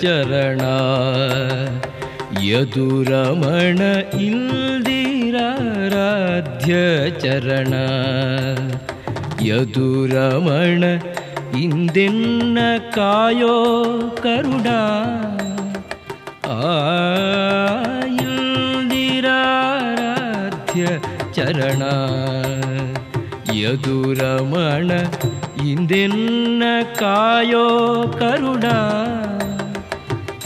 ಚರಣ ಯದುರಮಣ ಇಂದಿರಾರಾಧ್ಯ ಚರಣ ಯದುರಮಣ ಇಂದೆನ್ನ ಕಾಯೋ ಕರುಣ ಆಯುಂದಿರಾರಾಧ್ಯ ಚರಣ ಯದುರಮಣ ಇಂದೆನ್ನ ಕಾಯೋ ಕರುಣ.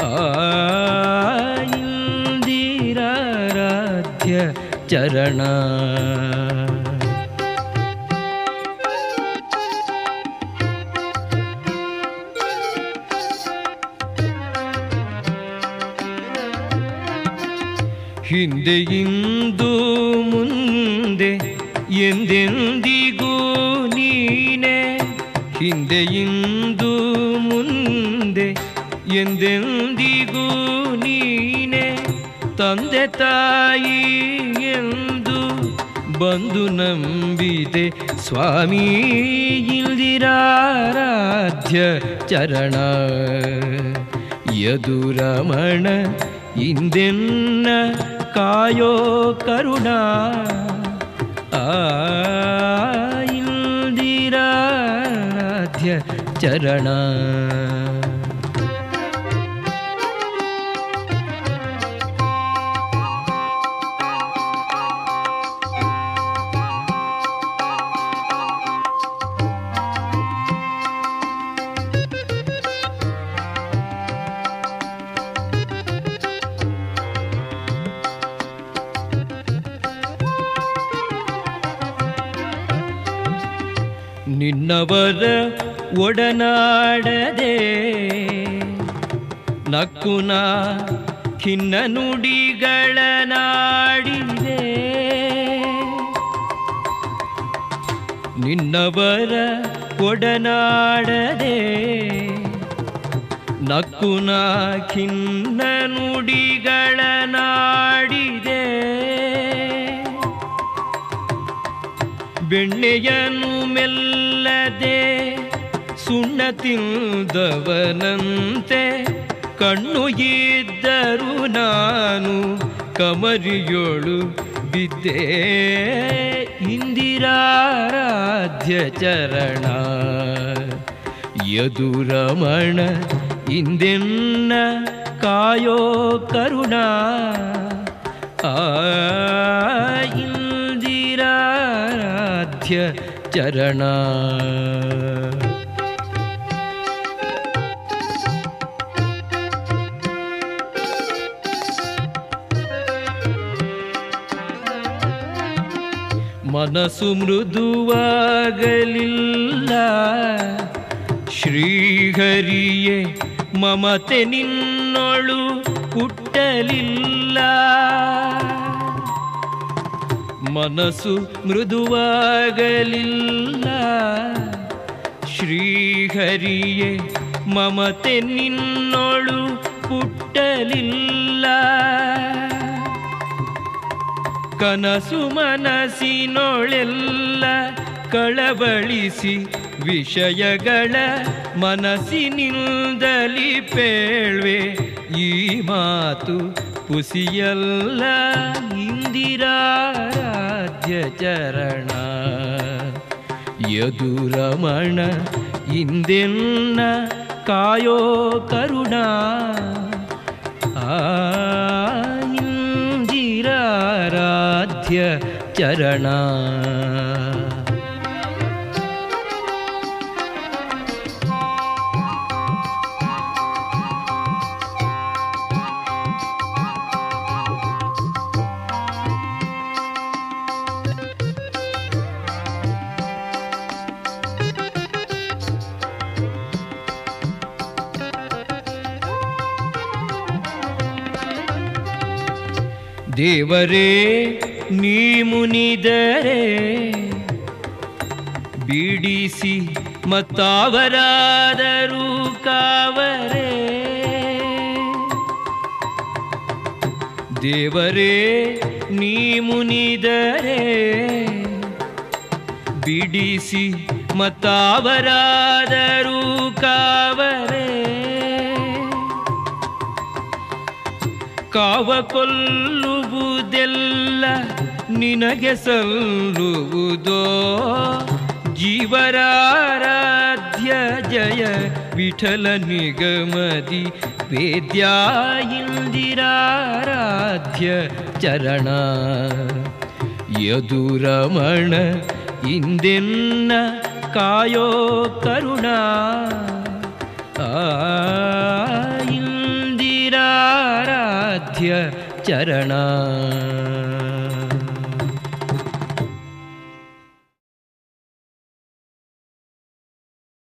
ಆಯುಂದಿರಾರಾಧ್ಯ ಚರಣ. ಹಿಂದೆ ಇಂದು ಮುಂದೆ ಎಂದೆಂದಿ ಹಿಂದೆ ಇಂದು ಮುಂದೆ ಎಂದೆಂದಿಗೂ ನೀನೆ, ತಂದೆ ತಾಯಿ ಎಂದು ಬಂದು ನಂಬಿದೆ. ಸ್ವಾಮಿ ಇಂದಿರಾರಾಧ್ಯ ಚರಣ. ಯದುರಮಣ, ಇಂದೆನ್ನ ಕಾಯೋ ಕರುಣ. ಆ चरणा। ನಿನ್ನವರ ಒಡನಾಡದೆ ನಕ್ಕುನ ಖಿನ್ನ ನುಡಿಗಳ ನಿನ್ನವರ ಒಡನಾಡದೆ ನಕ್ಕುನ ಖಿನ್ನ ನುಡಿಗಳ ನಾಡಿದೆ ಬೆಣ್ಣೆಯನ್ನು ಮೆಲ್ಲದೆ ಸುಣ್ಣ ತಿಂದವನಂತೆ ಕಣ್ಣು ಇದ್ದರು ನಾನು ಕಮರಿಯೋಳು ಬಿದ್ದೆ. ಇಂದಿರಾರಾಧ್ಯ ಚರಣ, ಯದುರಮಣ, ಇಂದೆನ್ನ ಕಾಯೋ ಆ ಇಂದಿರಾರಾಧ್ಯ ಚರಣ. ಮನಸ್ಸು ಮೃದುವಾಗಲಿಲ್ಲ. ಶ್ರೀಹರಿಯೇ ಮಮತೆ ನಿನ್ನೊಳು ಹುಟ್ಟಲಿಲ್ಲ. ಮನಸ್ಸು ಮೃದುವಾಗಲಿಲ್ಲ. ಶ್ರೀಹರಿಯೇ ಮಮತೆ ನಿನ್ನೊಳು ಪುಟ್ಟಲಿಲ್ಲ. ಕನಸು ಮನಸ್ಸಿನೊಳೆಲ್ಲ ಕಳವಳಿಸಿ ವಿಷಯಗಳ ಮನಸ್ಸಿನಿಂದಲಿ ಪೇಳ್ವೆ. ಈ ಮಾತು ಪುಸಿಯಲ್ಲ ಇಂದಿರಾರಾಧ್ಯ ಚರಣ. ಯದುರಮಣ ಇಂದೆನ್ನ ಕಾಯೋ ಕರುಣ. ಇಂದಿರಾರಾಧ್ಯ ಚರಣ. ದೇವರೇ ನೀ ಮುನಿದರೆ ಬಿಡಿಸಿ ಮತ್ತಾವರಾದರೂ ಕಾವರೇ ದೇವರೇ ನೀ ಮುನಿದರೆ ಬಿಡಿಸಿ ಮತ್ತಾವರಾದರೂ ಕಾವರೇ ಕಾವ ಕೊಲ್ಲುವುದೆಲ್ಲ ನಿನಗೆ ಸಲ್ಲುವುದೋ? ಜೀವರಾರಾಧ್ಯ ಜಯ ವಿಠಲ ನಿಗಮದಿ ವೇದ್ಯ ಇಂದಿರಾರಾಧ್ಯ ಚರಣ. ಯದುರಮಣ ಇಂದೆನ್ನ ಕಾಯೋ ಕರುಣಾ. ಆ चरण।